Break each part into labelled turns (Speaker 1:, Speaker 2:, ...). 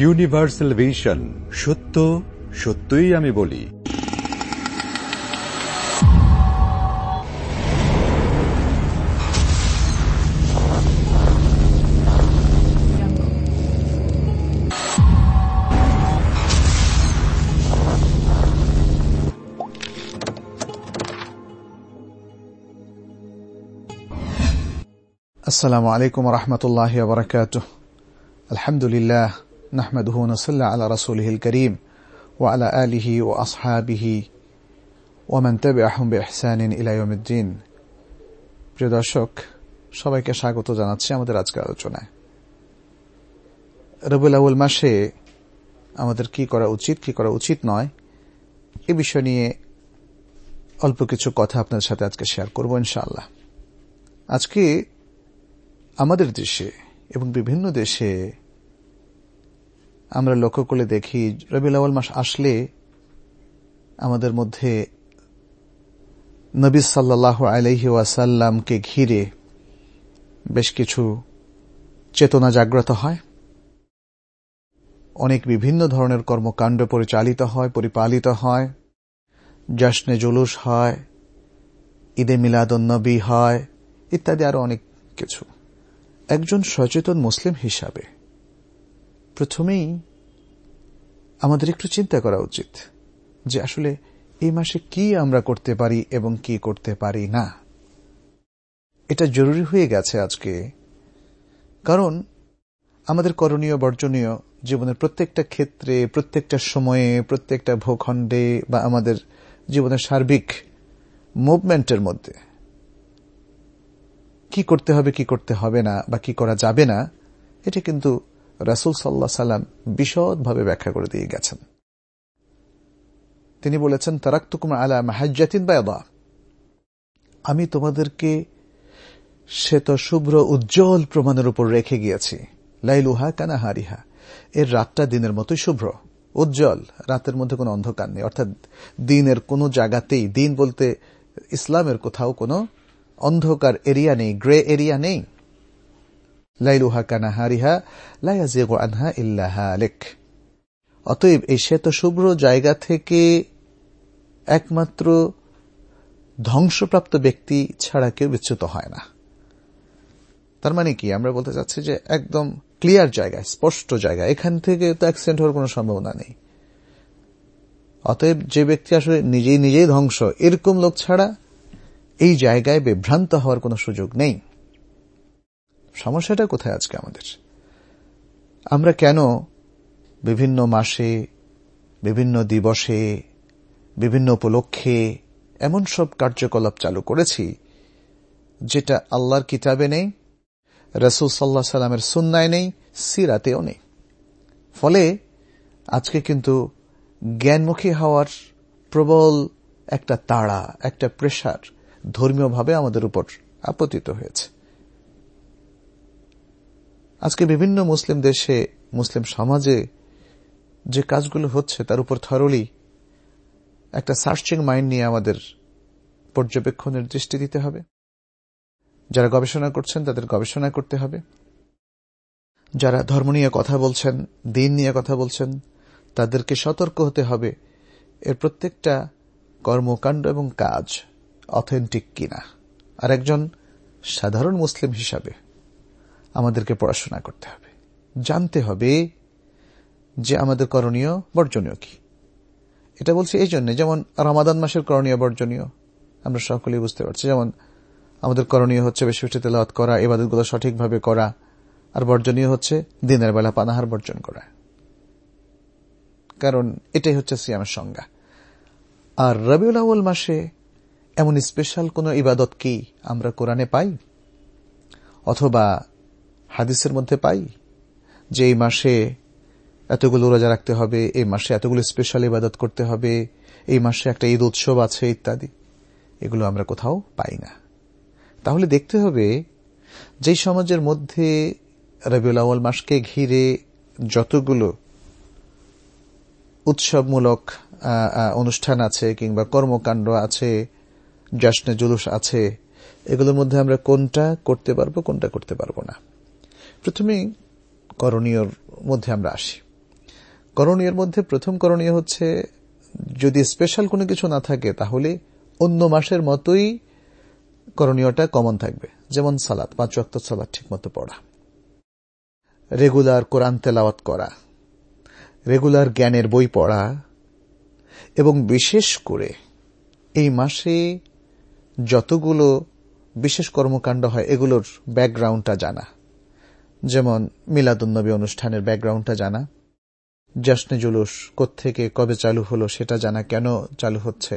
Speaker 1: Universal vision সত্য সত্যই আমি বলি।
Speaker 2: আসসালামু আলাইকুম রহমতুল্লাহ বারকাতুহ। الحمد لله نحمده ونصلي على رسوله الكريم وعلى آله وأصحابه ومن تبعهم بإحسان إلى يوم الدين প্রিয় দর্শক সবাইকে স্বাগত জানাচ্ছি আমাদের আজকের আলোচনায় রবুল আউল মাসে আমাদের কি করা উচিত কি করা উচিত নয় এ বিষয় নিয়ে অল্প কিছু কথা আপনাদের সাথে আজকে শেয়ার করব ইনশাআল্লাহ আজকে আমাদের দেশে এবং বিভিন্ন দেশে আমরা লক্ষ্য করলে দেখি, রবিউল আওয়াল মাস আসলে আমাদের মধ্যে নবী সাল্লাহ আলহি ওয়াসাল্লামকে ঘিরে বেশ কিছু চেতনা জাগ্রত হয়। অনেক বিভিন্ন ধরনের কর্মকাণ্ড পরিচালিত হয়, পরিপালিত হয়। জশ্নে জুলুস হয়, ঈদে মিলাদুন্নবী হয়, ইত্যাদি আরও অনেক কিছু। একজন সচেতন মুসলিম হিসাবে প্রথমেই আমাদের একটু চিন্তা করা উচিত যে আসলে এই মাসে কি আমরা করতে পারি এবং কি করতে পারি না। এটা জরুরি হয়ে গেছে আজকে। কারণ আমাদের করণীয়, বর্জনীয় জীবনের প্রত্যেকটা ক্ষেত্রে, প্রত্যেকটা সময়ে, প্রত্যেকটা ভূখণ্ডে বা আমাদের জীবনের সার্বিক মুভমেন্টের মধ্যে কি করতে হবে, কি করতে হবে না বা কি করা যাবে না, এটা কিন্তু রাসুল সাল্লাহ সাল্লাম বিশদভাবে ব্যাখ্যা করে দিয়ে গেছেন। তিনি বলেছেন, তারাক্তুকুম আলা মাহাজ্জাতিন বায়দা আমি তোমাদেরকে শ্বেত শুভ্র উজ্জ্বল প্রমাণের উপর রেখে গিয়েছি। লাইলুহা কানাহারিহা। এর রাতটা দিনের মতোই শুভ্র, উজ্জ্বল। রাতের মধ্যে কোনো অন্ধকার নেই। অর্থাৎ দিনের কোনো জায়গাতেই, দিন বলতে ইসলামের কোথাও কোনো অন্ধকার এরিয়া নেই গ্রে এরিয়া নেই। আনহা অতএব এই শ্বেত শুভ্র জায়গা থেকে একমাত্র ধ্বংসপ্রাপ্ত ব্যক্তি ছাড়া কেউ বিচ্যুত হয় না। তার মানে কি? আমরা বলতে চাচ্ছি যে একদম ক্লিয়ার জায়গা, স্পষ্ট জায়গা। এখান থেকে তো অ্যাক্সিডেন্ট হওয়ার কোনো সম্ভাবনা নেই। অতএব যে ব্যক্তি আসলে নিজেই নিজেই ধ্বংস, এরকম লোক ছাড়া এই জায়গায় বিভ্রান্ত হওয়ার কোনো সুযোগ নেই। সমস্যাটা কোথায় আজকে আমাদের? আমরা কেন বিভিন্ন মাসে, বিভিন্ন দিবসে, বিভিন্ন উপলক্ষে এমন সব কার্যকলাপ চালু করেছি যেটা আল্লাহর কিতাবে নেই, রসুল সাল্লাহ সাল্লামের সুন্নায় নেই, সিরাতেও নেই। ফলে আজকে কিন্তু জ্ঞানমুখী হওয়ার প্রবল একটা তাড়া, একটা প্রেশার ধর্মীয়ভাবে আমাদের উপর আপতিত হয়েছে। আজকে বিভিন্ন মুসলিম দেশে, মুসলিম সমাজে যে কাজগুলো হচ্ছে, তার উপর থরলি একটা সার্চিং মাইন্ড নিয়ে আমাদের পর্যবেক্ষণের দৃষ্টি দিতে হবে। যারা গবেষণা করছেন, তাদের গবেষণা করতে হবে। যারা ধর্ম নিয়ে কথা বলছেন, দিন নিয়ে কথা বলছেন, তাদেরকে সতর্ক হতে হবে এর প্রত্যেকটা কর্মকাণ্ড এবং কাজ অথেন্টিক কিনা। আর একজন সাধারণ মুসলিম হিসাবে আমাদেরকে পড়াশোনা করতে হবে। জানতে হবে যে আমাদের করণীয় বর্জনীয় কি। এটা বলছি এই জন্য, যেমন রমাদান মাসের করণীয় বর্জনীয়, আমরা সকলেই বুঝতে পারছি। যেমন আমাদের করণীয় হচ্ছে বেশি বেশি তেলাওয়াত করা এবাদতগুলো সঠিকভাবে করা, আর বর্জনীয় হচ্ছে দিনের বেলা পানাহার বর্জন করা। কারণ এটাই হচ্ছে সিয়ামের সংজ্ঞা। আর রবিউল আউ্ল মাসে এমন স্পেশাল কোন ইবাদত কি আমরা কোরআনে পাই? অথবা হাদিসের মধ্যে পাই যে এই মাসে এতগুলো রোজা রাখতে হবে, এই মাসে এতগুলো স্পেশাল ইবাদত করতে হবে, এই মাসে একটা ঈদ উৎসব আছে ইত্যাদি। এগুলো আমরা কোথাও পাই না। তাহলে দেখতে হবে যেই সমাজের মধ্যে রবিউল আউ্ল মাসকে ঘিরে যতগুলো উৎসবমূলক অনুষ্ঠান আছে কিংবা কর্মকাণ্ড আছে জশ্নে জুলুস আছে, এগুলোর মধ্যে আমরা কোনটা করতে পারব, কোনটা করতে পারব না। প্রথমে করণীয় মধ্যে আমরা আসি। করণীয়ের মধ্যে প্রথম করণীয় হচ্ছে, যদি স্পেশাল কোনো কিছু না থাকে, তাহলে অন্য মাসের মতোই করণীয়টা কমন থাকবে। যেমন সালাদ পাঁচ অক্ত সালাদ ঠিক মতো পড়া। রেগুলার কোরআন তেলাওয়াত করা। রেগুলার জ্ঞানের বই পড়া। এবং বিশেষ করে এই মাসে যতগুলো বিশেষ কর্মকাণ্ড হয়, এগুলোর ব্যাকগ্রাউন্ডটা জানা। যেমন মিলাদুন্নবী অনুষ্ঠানের ব্যাকগ্রাউন্ডটা জানা। জাসনে জুলুস, কোত্থেকে কবে চালু হলো সেটা জানা কেন চালু হচ্ছে।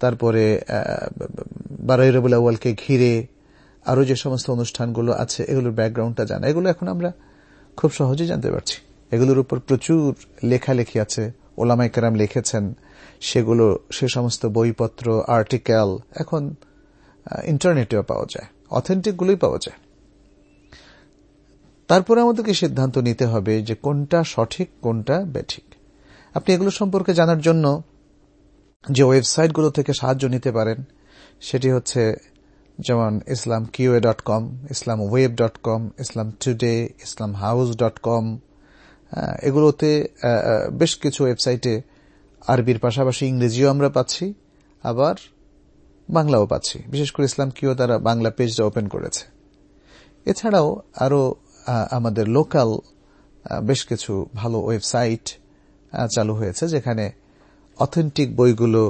Speaker 2: তারপরে বারোই রবুল আউ্য়ালকে ঘিরে আরও যে সমস্ত অনুষ্ঠানগুলো আছে, এগুলোর ব্যাকগ্রাউন্ডটা জানা। এগুলো এখন আমরা খুব সহজেই জানতে পারছি। এগুলোর উপর প্রচুর লেখালেখি আছে ওলামাই কেরাম লিখেছেন। সেগুলো, সে সমস্ত বইপত্র, আর্টিকেল এখন ইন্টারনেটেও পাওয়া যায়, অথেন্টিকগুলোই পাওয়া যায়। তারপরে আমাদেরকে সিদ্ধান্ত নিতে হবে যে কোনটা সঠিক, কোনটা বেঠিক। আপনি এগুলো সম্পর্কে জানার জন্য যে ওয়েবসাইটগুলো থেকে সাহায্য নিতে পারেন, সেটি হচ্ছে যেমন Islam QA dot com Islam web dot com Islam today Islam house dot com এগুলোতে বেশ কিছু ওয়েবসাইটে আরবির পাশাপাশি ইংরেজিও আমরা পাচ্ছি, আবার বাংলাও পাচ্ছি। বিশেষ করে ইসলাম কিও তারা বাংলা পেজটা ওপেন করেছে। এছাড়াও আরও আমাদের লোকাল বেশ কিছু ভালো ওয়েবসাইট চালু হয়েছে যেখানে অথেন্টিক বইগুলো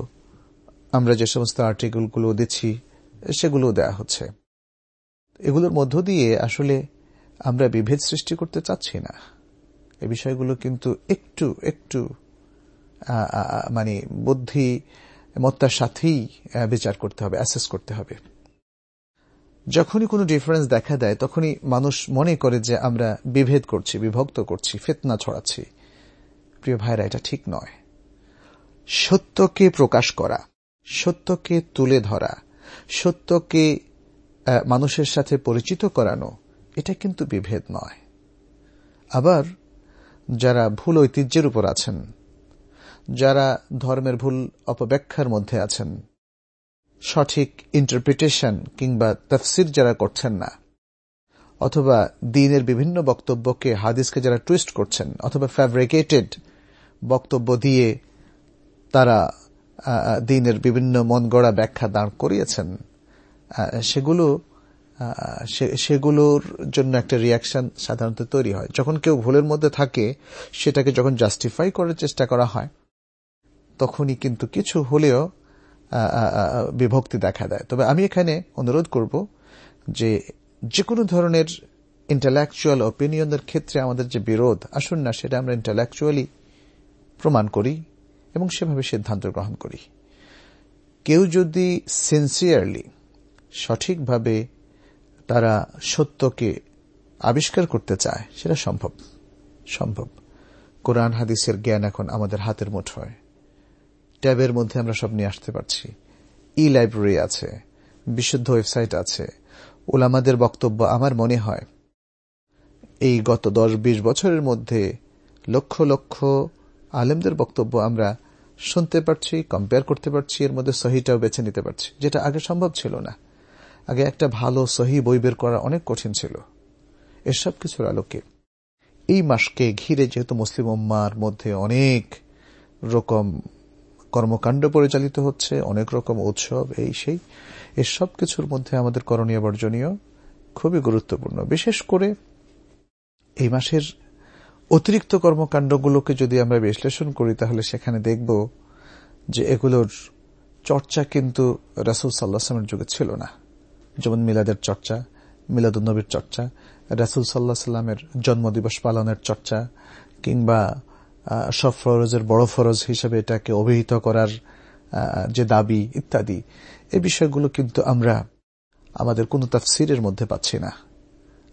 Speaker 2: আমরা যে সমস্ত আর্টিকেলগুলো দিচ্ছি, সেগুলো দেয়া হচ্ছে। এগুলোর মধ্য দিয়ে আসলে আমরা বিভেদ সৃষ্টি করতে চাচ্ছি না। এই বিষয়গুলো কিন্তু একটু একটু মানে বুদ্ধি, মত্তার সাথেই বিচার করতে হবে অ্যাসেস করতে হবে। যখনই কোনো ডিফারেন্স দেখা দেয়, তখনই মানুষ মনে করে যে আমরা বিভেদ করছি, বিভক্ত করছি, ফেতনা ছড়াচ্ছি। প্রিয় ভাইরা, এটা ঠিক নয়। সত্যকে প্রকাশ করা, সত্যকে তুলে ধরা, সত্যকে মানুষের সাথে পরিচিত করানো, এটা কিন্তু বিভেদ নয়। আবার যারা ভুল ঐতিহ্যের উপর আছেন, যারা ধর্মের ভুল অপব্যাখ্যার মধ্যে আছেন সঠিক ইন্টারপ্রিটেশন কিংবা তফসির যারা করছেন না, অথবা দিনের বিভিন্ন বক্তব্যকে হাদিসকে যারা টুইস্ট করছেন, অথবা ফ্যাব্রিকেটেড বক্তব্য দিয়ে তারা দিনের বিভিন্ন মন গড়া ব্যাখ্যা দাঁড় করিয়েছেন সেগুলো সেগুলোর জন্য একটা রিয়াকশন সাধারণত তৈরি হয়। যখন কেউ ভুলের মধ্যে থাকে, সেটাকে যখন জাস্টিফাই করার চেষ্টা করা হয়, তখনই কিন্তু কিছু হলেও বিভক্তি দেখা দেয়। তবে আমি এখানে অনুরোধ করব যে যে কোনো ধরনের ইন্টালেকচুয়াল অপিনিয়নের ক্ষেত্রে আমাদের যে বিরোধ আসুন না, সেটা আমরা ইন্টালেকচুয়ালি প্রমাণ করি এবং সেভাবে সিদ্ধান্ত গ্রহণ করি। কেউ যদি সিনসিয়ারলি সঠিকভাবে তারা সত্যকে আবিষ্কার করতে চায়, সেটা সম্ভব। সম্ভব। কোরআন হাদিসের জ্ঞান এখন আমাদের হাতের মুঠোয়। ট্যাবের মধ্যে আমরা সব নিয়ে আসতে পারছি। ই লাইব্রেরি আছে, বিশুদ্ধ ওয়েবসাইট আছে। ওলামাদের বক্তব্য আমার মনে হয়, এই গত দশ বিশ বছরের মধ্যে লক্ষ লক্ষ আলেমদের বক্তব্য আমরা শুনতে পারছি কম্পেয়ার করতে পারছি, এর মধ্যে সহিটাও বেছে নিতে পারছি, যেটা আগে সম্ভব ছিল না। আগে একটা ভালো সহি বই বের করা অনেক কঠিন ছিল। এসব কিছুর আলোকে। এই মাসকে ঘিরে যেহেতু মুসলিম উম্মার মধ্যে অনেক রকম কর্মকাণ্ড পরিচালিত হচ্ছে, অনেক রকম উৎসব, এই সেই। এসব কিছুর মধ্যে আমাদের করণীয় বর্জনীয়, খুবই গুরুত্বপূর্ণ। বিশেষ করে এই মাসের অতিরিক্ত কর্মকাণ্ডগুলোকে যদি আমরা বিশ্লেষণ করি, তাহলে সেখানে দেখব যে এগুলোর চর্চা কিন্তু রাসুল সাল্লাহামের যুগে ছিল না। যেমন মিলাদের চর্চা, মিলাদুন্নবীর চর্চা, রাসুল সাল্লাহ সাল্লামের জন্মদিবস পালনের চর্চা, কিংবা সব ফরজের বড় ফরজ হিসেবে এটাকে অভিহিত করার যে দাবি ইত্যাদি এই বিষয়গুলো কিন্তু আমরা আমাদের কোন তাফসিরের মধ্যে পাচ্ছি না।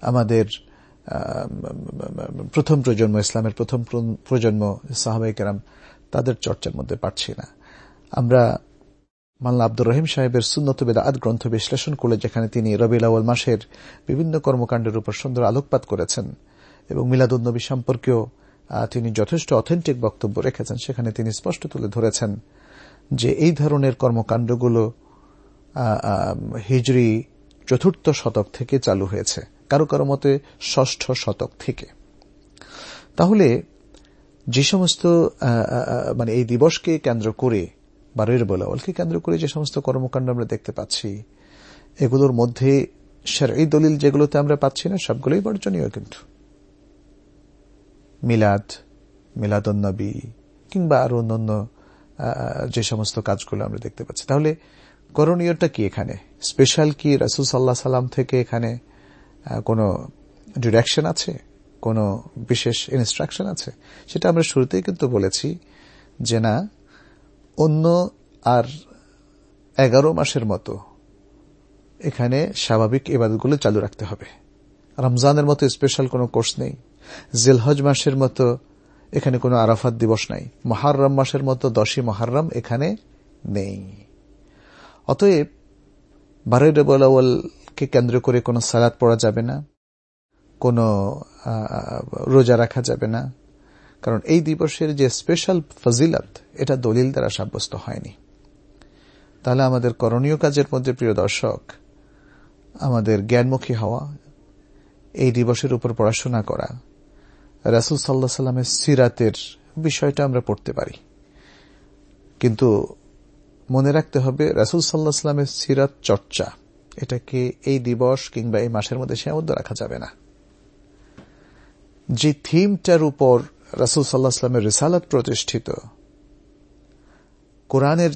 Speaker 2: আমাদের প্রথম প্রজন্ম, ইসলামের প্রথম প্রজন্ম সাহাবাই কেরাম তাদের চর্চার মধ্যে পাচ্ছি না। আমরা মাল্লা আব্দুর রহিম সাহেবের সুন্নতবেদা আদ গ্রন্থ বিশ্লেষণ করলে যেখানে তিনি রবিল আউল মাসের বিভিন্ন কর্মকাণ্ডের উপর সুন্দর আলোকপাত করেছেন এবং মিলাদুন্নবী সম্পর্কেও তিনি যথেষ্ট অথেন্টিক বক্তব্য রেখেছেন। সেখানে তিনি স্পষ্ট তুলে ধরেছেন যে এই ধরনের কর্মকাণ্ডগুলো হিজড়ি চতুর্থ শতক থেকে চালু হয়েছে। কারও কারও মতে ষষ্ঠ শতক থেকে। তাহলে যে সমস্ত মানে এই দিবসকে কেন্দ্র করে বা রবির বলাওয়ালকে কেন্দ্র করে যে সমস্ত কর্মকাণ্ড আমরা দেখতে পাচ্ছি, এগুলোর মধ্যে এই দলিল যেগুলোতে আমরা পাচ্ছি না, সবগুলোই বর্জনীয় কিন্তু। মিলাদ, মিলাদন্নবী কিংবা আরও অন্যান্য যে সমস্ত কাজগুলো আমরা দেখতে পাচ্ছি। তাহলে করণীয়টা কি এখানে? স্পেশাল কি রাসুল সাল্লাহ সাল্লাম থেকে এখানে কোনো ডিরেকশন আছে? কোনো বিশেষ ইনস্ট্রাকশন আছে? সেটা আমরা শুরুতেই কিন্তু বলেছি যে না, অন্য আর এগারো মাসের মতো এখানে স্বাভাবিক এবাদতগুলো চালু রাখতে হবে। রমজানের মতো স্পেশাল কোনো কোর্স নেই। জেলহজ মাসের মতো এখানে কোনো আরাফাত দিবস নাই। মহারম মাসের মতো দশই মহারম এখানে নেই। অতএব বারোই রবুল কেন্দ্র করে কোনো সালাদ পড়া যাবে না, কোনো রোজা রাখা যাবে না, কারণ এই দিবসের যে স্পেশাল ফজিলত, এটা দলিল দ্বারা সাব্যস্ত হয়নি। তাহলে আমাদের করণীয় কাজের মধ্যে, প্রিয় দর্শক, আমাদের জ্ঞানমুখী হওয়া, এই দিবসের উপর পড়াশোনা করা রাসুল সাল্লাহ সাল্লামের সিরাতের বিষয়টা আমরা পড়তে পারি। কিন্তু মনে রাখতে হবে, রাসুল সাল্লাহ সাল্লামের সিরাত চর্চা, এটাকে এই দিবস কিংবা এই মাসের মধ্যে সীমাবদ্ধ রাখা যাবে না। যে থিমটার উপর রাসুল সাল্লাহ সাল্লামের রিসালাত প্রতিষ্ঠিত, কোরআনের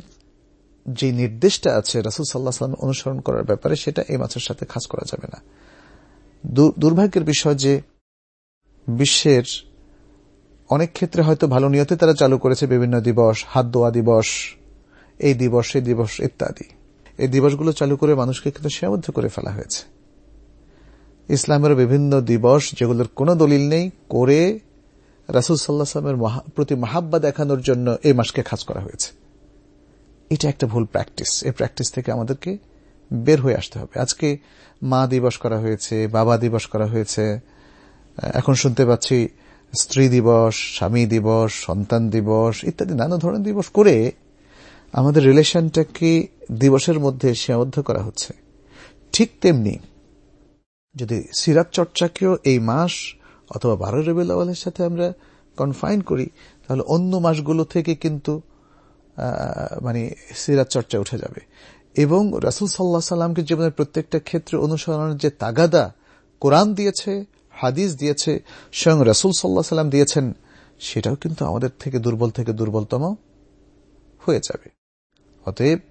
Speaker 2: যে নির্দেশটা আছে রাসুল সাল্লাহ সাল্লাম অনুসরণ করার ব্যাপারে সেটা এই মাসের সাথে খাস করা যাবে না। দুর্ভাগ্যের বিষয় যে বিশ্বের অনেক ক্ষেত্রে হয়তো ভালো নিয়তে তারা চালু করেছে বিভিন্ন দিবস, হাত দোয়া দিবস, এই দিবস এই দিবস ইত্যাদি। এই দিবসগুলো চালু করে মানুষকে কিন্তু সীমাবদ্ধ করে ফেলা হয়েছে। ইসলামের বিভিন্ন দিবস যেগুলোর কোনো দলিল নেই, করে রাসুল সাল্লাহ সাল্লামের প্রতি মাহাব্বা দেখানোর জন্য এই মাসকে খাস করা হয়েছে। এটা একটা ভুল প্র্যাকটিস। এই প্র্যাকটিস থেকে আমাদেরকে বের হয়ে আসতে হবে। আজকে মা দিবস করা হয়েছে, বাবা দিবস করা হয়েছে এখন শুনতে পাচ্ছি স্ত্রী দিবস, স্বামী দিবস, সন্তান দিবস, ইত্যাদি নানা ধরনের দিবস করে আমাদের রিলেশনটাকে দিবসের মধ্যে সীমাবদ্ধ করা হচ্ছে। ঠিক তেমনি যদি সিরাত চর্চাকেও এই মাস অথবা বারো রবিউল আওয়ালের সাথে আমরা কনফাইন করি, তাহলে অন্য মাসগুলো থেকে কিন্তু মানে সিরাত চর্চা উঠে যাবে। এবং রাসুল সাল্লাহ সাল্লামকে জীবনের প্রত্যেকটা ক্ষেত্রে অনুসরণের যে তাগাদা কোরআন দিয়েছে হাদিস দিয়েছে, স্বয়ং রাসুল সাল্লাহ সাল্লাম দিয়েছেন, সেটাও কিন্তু আমাদের থেকে দুর্বল থেকে দুর্বলতম হয়ে যাবে। অতএব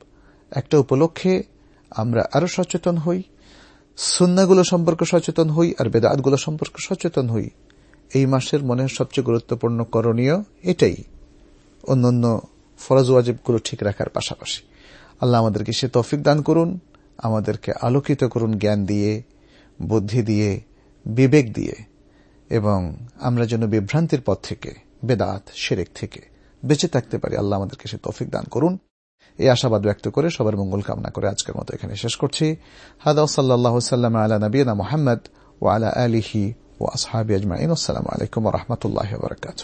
Speaker 2: একটা উপলক্ষে আমরা আরও সচেতন হই সুন্নাগুলো সম্পর্কে সচেতন হই আর বেদাতগুলো সম্পর্কে সচেতন হই। এই মাসের মনে সবচেয়ে গুরুত্বপূর্ণ করণীয় এটাই, অন্যান্য ফরজ ওয়াজিবগুলো ঠিক রাখার পাশাপাশি। আল্লাহ আমাদেরকে সে তফিক দান করুন, আমাদেরকে আলোকিত করুন জ্ঞান দিয়ে, বুদ্ধি দিয়ে বিবেক দিয়ে এবং আমরা যেন বিভ্রান্তির পথ থেকে, বেদাত সেরেক থেকে বেঁচে থাকতে পারি। আল্লাহ আমাদেরকে সে তৌফিক দান করুন। এই আশাবাদ ব্যক্ত করে সবার মঙ্গল কামনা করে আজকের মতো এখানে শেষ করছি। হাদা সাল্লাহ সাল্লাম আলা নবীনা মোহাম্মদ ও আলা আলিহি ও আসহাবি আজমাইন। আসসালামু আলাইকুম রহমতুল্লাহ বরকাত